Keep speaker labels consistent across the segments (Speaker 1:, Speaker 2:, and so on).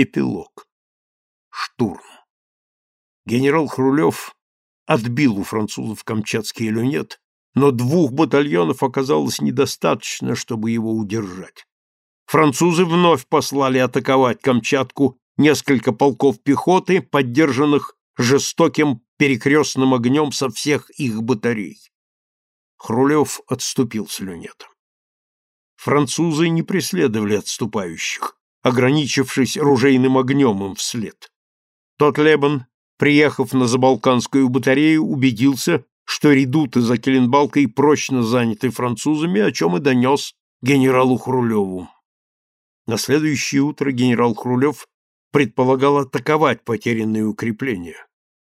Speaker 1: Эпилог. Штурм. Генерал Хрулев отбил у французов Камчатский люнет, но двух батальонов оказалось недостаточно, чтобы его удержать. Французы вновь послали атаковать Камчатку несколько полков пехоты, поддержанных жестоким перекрестным огнем со всех их батарей. Хрулев отступил с люнетом. Французы не преследовали отступающих, ограничившись ружейным огнем им вслед. Тот Лебан, приехав на Забалканскую батарею, убедился, что редуты за Келенбалкой прочно заняты французами, о чем и донес генералу Хрулеву. На следующее утро генерал Хрулев предполагал атаковать потерянные укрепления.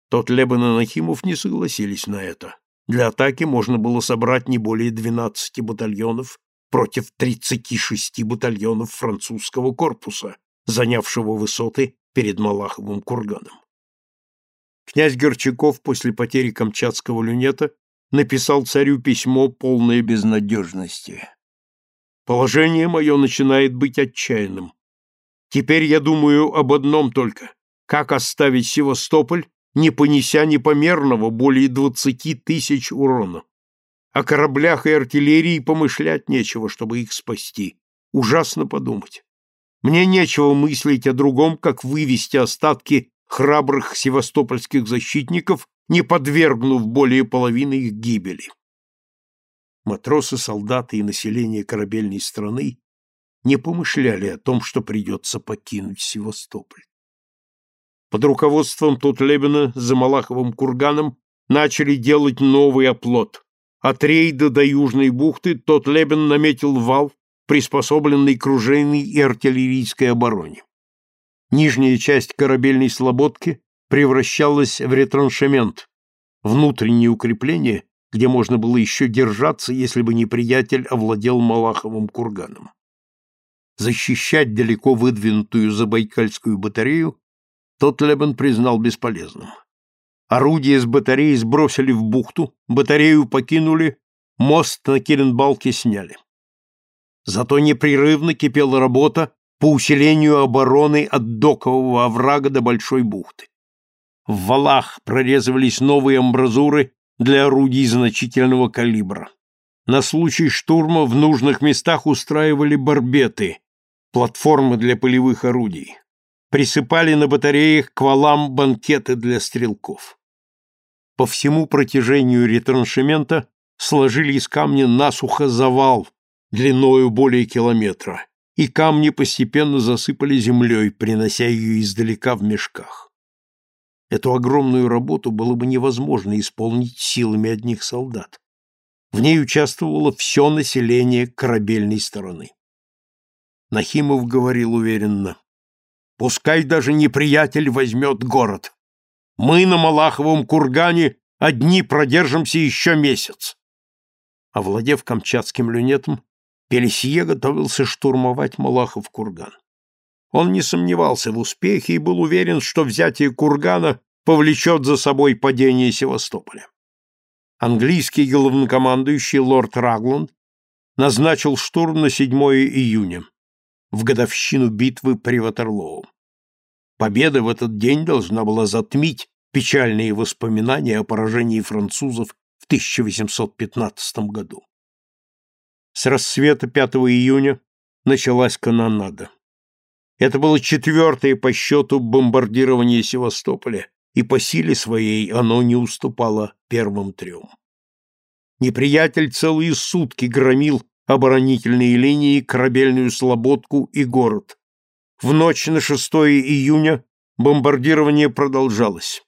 Speaker 1: Тот Лебан и Нахимов не согласились на это. Для атаки можно было собрать не более 12 батальонов против 36 батальонов французского корпуса, занявшего высоты перед Малаховым курганом. Князь Горчаков после потери Камчатского люнета написал царю письмо, полное безнадежности. «Положение мое начинает быть отчаянным. Теперь я думаю об одном только — как оставить Севастополь, не понеся непомерного более двадцати тысяч урона. О кораблях и артиллерии помышлять нечего, чтобы их спасти. Ужасно подумать. Мне нечего мыслить о другом, как вывести остатки храбрых севастопольских защитников, не подвергнув более половины их гибели. Матросы, солдаты и население корабельной страны не помышляли о том, что придется покинуть Севастополь. Под руководством Тутлебена за Малаховым курганом начали делать новый оплот. От рейда до Южной бухты тот Лебен наметил вал, приспособленный к ружейной и артиллерийской обороне. Нижняя часть корабельной слободки превращалась в ретраншемент, внутреннее укрепление, где можно было еще держаться, если бы неприятель овладел Малаховым курганом. Защищать далеко выдвинутую Забайкальскую батарею тот Лебен признал бесполезным. Орудия с батареи сбросили в бухту, батарею покинули, мост на Керенбалке сняли. Зато непрерывно кипела работа по усилению обороны от докового оврага до Большой бухты. В валах прорезывались новые амбразуры для орудий значительного калибра. На случай штурма в нужных местах устраивали барбеты, платформы для полевых орудий. Присыпали на батареях к валам банкеты для стрелков по всему протяжению ретраншемента сложили из камня насухо завал длиною более километра, и камни постепенно засыпали землей, принося ее издалека в мешках. Эту огромную работу было бы невозможно исполнить силами одних солдат. В ней участвовало все население корабельной стороны. Нахимов говорил уверенно, «Пускай даже неприятель возьмет город, мы на Малаховом кургане одни продержимся еще месяц. Овладев камчатским люнетом, Пелесье готовился штурмовать Малахов курган. Он не сомневался в успехе и был уверен, что взятие кургана повлечет за собой падение Севастополя. Английский главнокомандующий лорд Рагланд назначил штурм на 7 июня, в годовщину битвы при Ватерлоу. Победа в этот день должна была затмить печальные воспоминания о поражении французов в 1815 году. С рассвета 5 июня началась канонада. Это было четвертое по счету бомбардирование Севастополя, и по силе своей оно не уступало первым трем. Неприятель целые сутки громил оборонительные линии, корабельную слободку и город. В ночь на 6 июня бомбардирование продолжалось.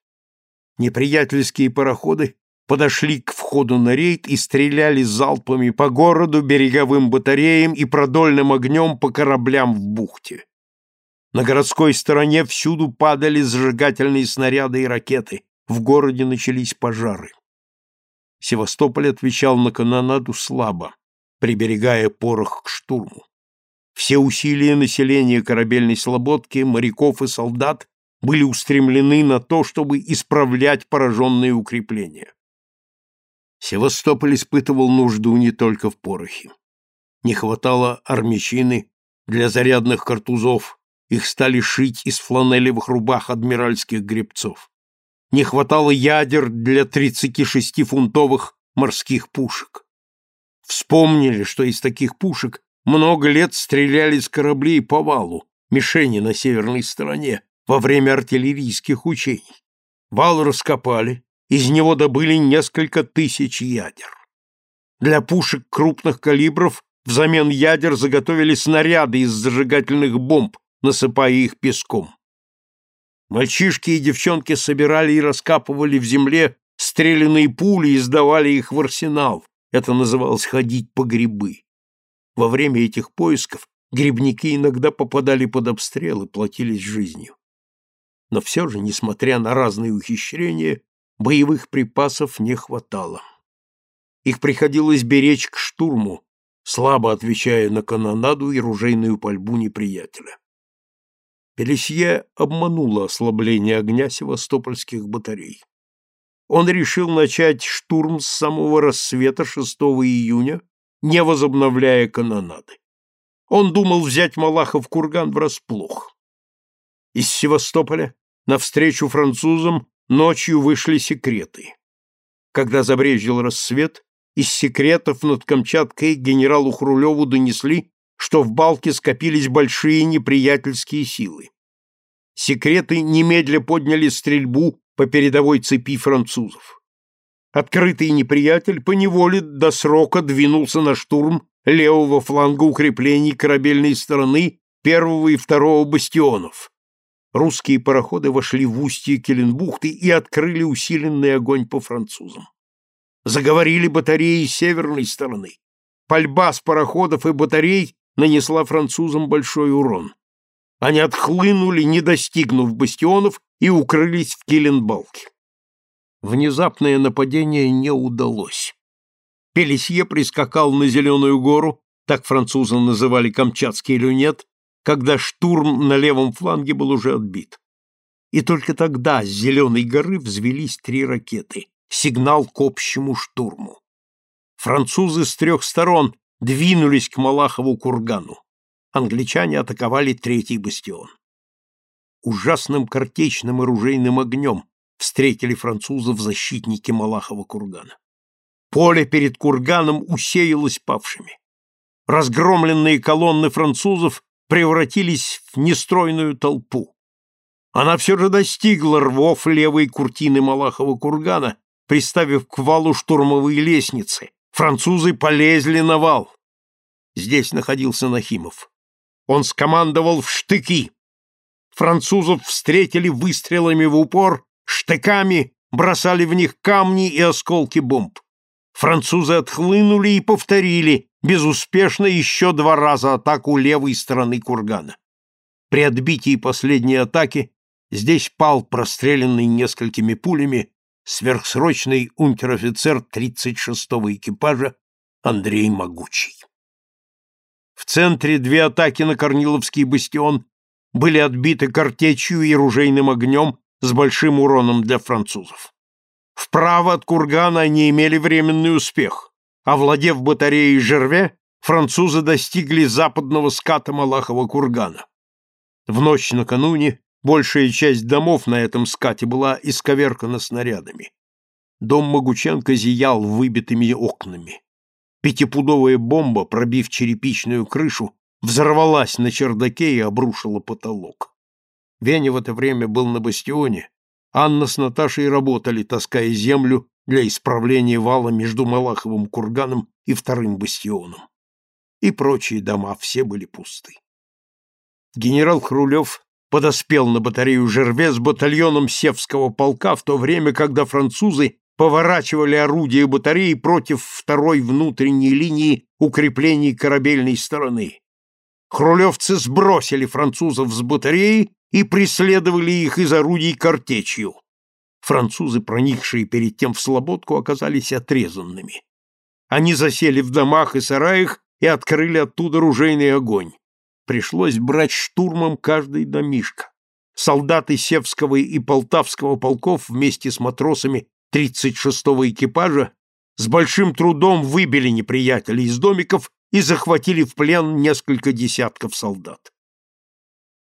Speaker 1: Неприятельские пароходы подошли к входу на рейд и стреляли залпами по городу, береговым батареям и продольным огнем по кораблям в бухте. На городской стороне всюду падали зажигательные снаряды и ракеты, в городе начались пожары. Севастополь отвечал на канонаду слабо, приберегая порох к штурму. Все усилия населения корабельной слободки, моряков и солдат были устремлены на то, чтобы исправлять пораженные укрепления. Севастополь испытывал нужду не только в порохе. Не хватало армячины для зарядных картузов, их стали шить из фланелевых рубах адмиральских гребцов. Не хватало ядер для 36-фунтовых морских пушек. Вспомнили, что из таких пушек много лет стреляли с кораблей по валу, мишени на северной стороне, во время артиллерийских учений. Вал раскопали, из него добыли несколько тысяч ядер. Для пушек крупных калибров взамен ядер заготовили снаряды из зажигательных бомб, насыпая их песком. Мальчишки и девчонки собирали и раскапывали в земле стрелянные пули и сдавали их в арсенал. Это называлось ходить по грибы. Во время этих поисков грибники иногда попадали под обстрел и платились жизнью. Но все же, несмотря на разные ухищрения, боевых припасов не хватало. Их приходилось беречь к штурму, слабо отвечая на канонаду и ружейную пальбу неприятеля. Пелесье обмануло ослабление огня севастопольских батарей. Он решил начать штурм с самого рассвета 6 июня, не возобновляя канонады. Он думал взять Малахов курган врасплох. Из Севастополя навстречу французам ночью вышли секреты. Когда забрезжил рассвет, из секретов над Камчаткой генералу Хрулеву донесли, что в Балке скопились большие неприятельские силы. Секреты немедля подняли стрельбу по передовой цепи французов. Открытый неприятель поневоле до срока двинулся на штурм левого фланга укреплений корабельной стороны первого и второго бастионов. Русские пароходы вошли в устье Келенбухты и открыли усиленный огонь по французам. Заговорили батареи северной стороны. Пальба с пароходов и батарей нанесла французам большой урон. Они отхлынули, не достигнув бастионов, и укрылись в Киленбалке. Внезапное нападение не удалось. Пелесье прискакал на Зеленую гору, так французы называли Камчатский люнет, когда штурм на левом фланге был уже отбит. И только тогда с Зеленой горы взвелись три ракеты, сигнал к общему штурму. Французы с трех сторон двинулись к Малахову кургану. Англичане атаковали третий бастион. Ужасным картечным и ружейным огнем встретили французов защитники Малахова кургана. Поле перед курганом усеялось павшими. Разгромленные колонны французов превратились в нестройную толпу. Она все же достигла рвов левой куртины Малахова кургана, приставив к валу штурмовые лестницы, Французы полезли на вал. Здесь находился Нахимов. Он скомандовал в штыки. Французов встретили выстрелами в упор, штыками бросали в них камни и осколки бомб. Французы отхлынули и повторили безуспешно еще два раза атаку левой стороны кургана. При отбитии последней атаки здесь пал простреленный несколькими пулями сверхсрочный унтер-офицер 36-го экипажа Андрей Могучий. В центре две атаки на Корниловский бастион были отбиты картечью и ружейным огнем с большим уроном для французов. Вправо от кургана они имели временный успех. Овладев батареей Жерве, французы достигли западного ската Малахова кургана. В ночь накануне Большая часть домов на этом скате была исковеркана снарядами. Дом Могученко зиял выбитыми окнами. Пятипудовая бомба, пробив черепичную крышу, взорвалась на чердаке и обрушила потолок. Веня в это время был на бастионе. Анна с Наташей работали, таская землю для исправления вала между Малаховым курганом и вторым бастионом. И прочие дома все были пусты. Генерал Хрулев подоспел на батарею Жерве с батальоном Севского полка в то время, когда французы поворачивали орудия батареи против второй внутренней линии укреплений корабельной стороны. Хрулевцы сбросили французов с батареи и преследовали их из орудий картечью. Французы, проникшие перед тем в слободку, оказались отрезанными. Они засели в домах и сараях и открыли оттуда ружейный огонь пришлось брать штурмом каждый домишко. Солдаты Севского и Полтавского полков вместе с матросами 36-го экипажа с большим трудом выбили неприятелей из домиков и захватили в плен несколько десятков солдат.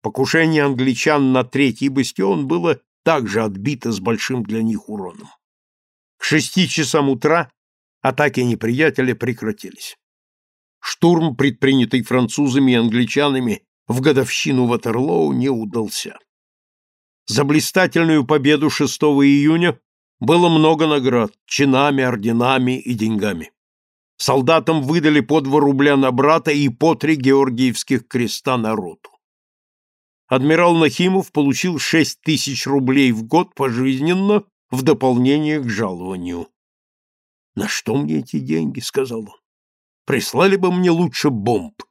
Speaker 1: Покушение англичан на третий бастион было также отбито с большим для них уроном. К шести часам утра атаки неприятеля прекратились. Штурм, предпринятый французами и англичанами в годовщину Ватерлоу, не удался. За блистательную победу 6 июня было много наград, чинами, орденами и деньгами. Солдатам выдали по два рубля на брата и по три георгиевских креста на роту. Адмирал Нахимов получил шесть тысяч рублей в год пожизненно в дополнение к жалованию. «На что мне эти деньги?» — сказал он. «Прислали бы мне лучше бомб.